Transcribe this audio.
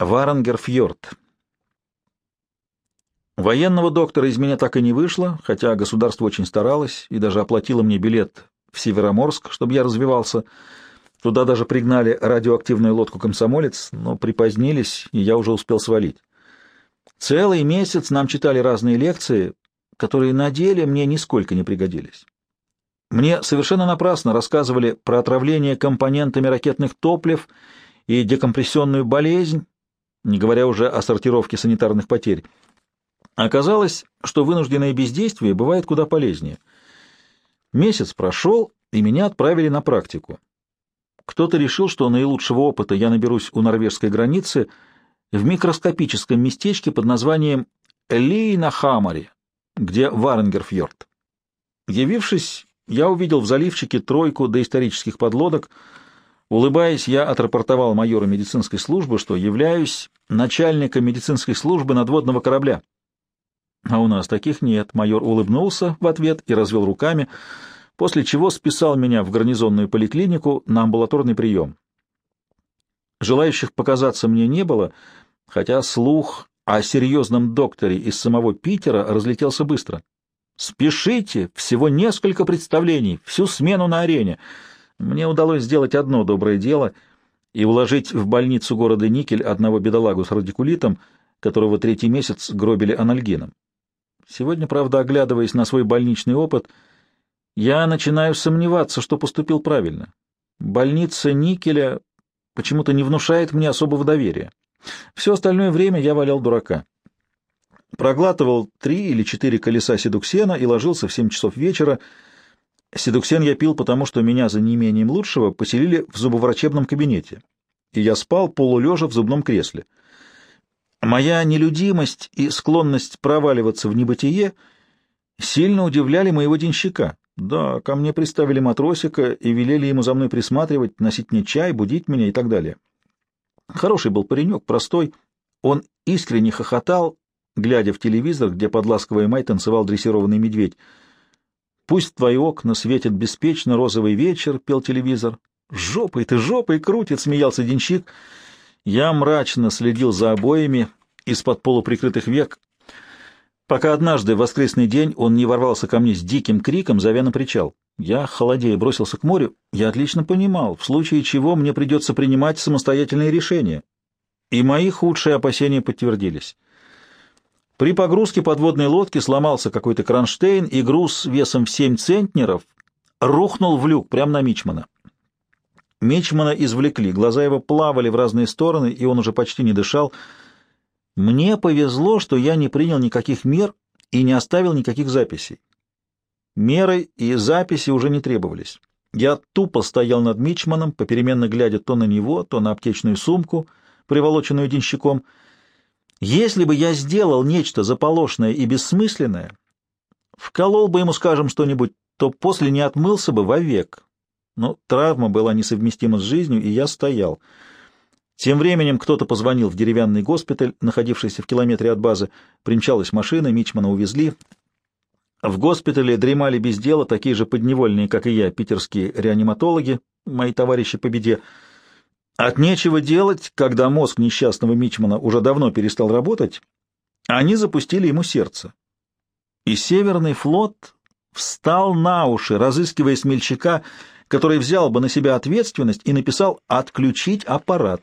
Варенгерфьорд. Военного доктора из меня так и не вышло, хотя государство очень старалось и даже оплатило мне билет в Североморск, чтобы я развивался. Туда даже пригнали радиоактивную лодку «Комсомолец», но припозднились, и я уже успел свалить. Целый месяц нам читали разные лекции, которые на деле мне нисколько не пригодились. Мне совершенно напрасно рассказывали про отравление компонентами ракетных топлив и декомпрессионную болезнь, не говоря уже о сортировке санитарных потерь. Оказалось, что вынужденное бездействие бывает куда полезнее. Месяц прошел, и меня отправили на практику. Кто-то решил, что наилучшего опыта я наберусь у норвежской границы в микроскопическом местечке под названием Ли где Варенгерфьорд. Явившись, я увидел в заливчике тройку доисторических подлодок — Улыбаясь, я отрапортовал майору медицинской службы, что являюсь начальником медицинской службы надводного корабля. А у нас таких нет. Майор улыбнулся в ответ и развел руками, после чего списал меня в гарнизонную поликлинику на амбулаторный прием. Желающих показаться мне не было, хотя слух о серьезном докторе из самого Питера разлетелся быстро. «Спешите! Всего несколько представлений, всю смену на арене!» Мне удалось сделать одно доброе дело и уложить в больницу города Никель одного бедолагу с радикулитом, которого третий месяц гробили анальгином. Сегодня, правда, оглядываясь на свой больничный опыт, я начинаю сомневаться, что поступил правильно. Больница Никеля почему-то не внушает мне особого доверия. Все остальное время я валял дурака. Проглатывал три или четыре колеса седуксена и ложился в семь часов вечера, Седуксен я пил, потому что меня за неимением лучшего поселили в зубоврачебном кабинете, и я спал полулежа в зубном кресле. Моя нелюдимость и склонность проваливаться в небытие сильно удивляли моего денщика. Да, ко мне приставили матросика и велели ему за мной присматривать, носить мне чай, будить меня и так далее. Хороший был паренек, простой. Он искренне хохотал, глядя в телевизор, где под ласковой май танцевал дрессированный медведь — Пусть твои окна светят беспечно розовый вечер, — пел телевизор. Жопой ты, жопой крутит, — смеялся денщик. Я мрачно следил за обоями из-под полуприкрытых век, пока однажды в воскресный день он не ворвался ко мне с диким криком, зовя на причал. Я, холодея, бросился к морю. Я отлично понимал, в случае чего мне придется принимать самостоятельные решения. И мои худшие опасения подтвердились. При погрузке подводной лодки сломался какой-то кронштейн, и груз весом в 7 центнеров рухнул в люк прямо на Мичмана. Мичмана извлекли, глаза его плавали в разные стороны, и он уже почти не дышал. Мне повезло, что я не принял никаких мер и не оставил никаких записей. Меры и записи уже не требовались. Я тупо стоял над Мичманом, попеременно глядя то на него, то на аптечную сумку, приволоченную денщиком — если бы я сделал нечто заполошное и бессмысленное, вколол бы ему, скажем, что-нибудь, то после не отмылся бы вовек. Но травма была несовместима с жизнью, и я стоял. Тем временем кто-то позвонил в деревянный госпиталь, находившийся в километре от базы. Примчалась машина, Мичмана увезли. В госпитале дремали без дела такие же подневольные, как и я, питерские реаниматологи, мои товарищи по беде. От нечего делать, когда мозг несчастного Мичмана уже давно перестал работать, они запустили ему сердце. И Северный флот встал на уши, разыскивая смельчака, который взял бы на себя ответственность и написал «отключить аппарат».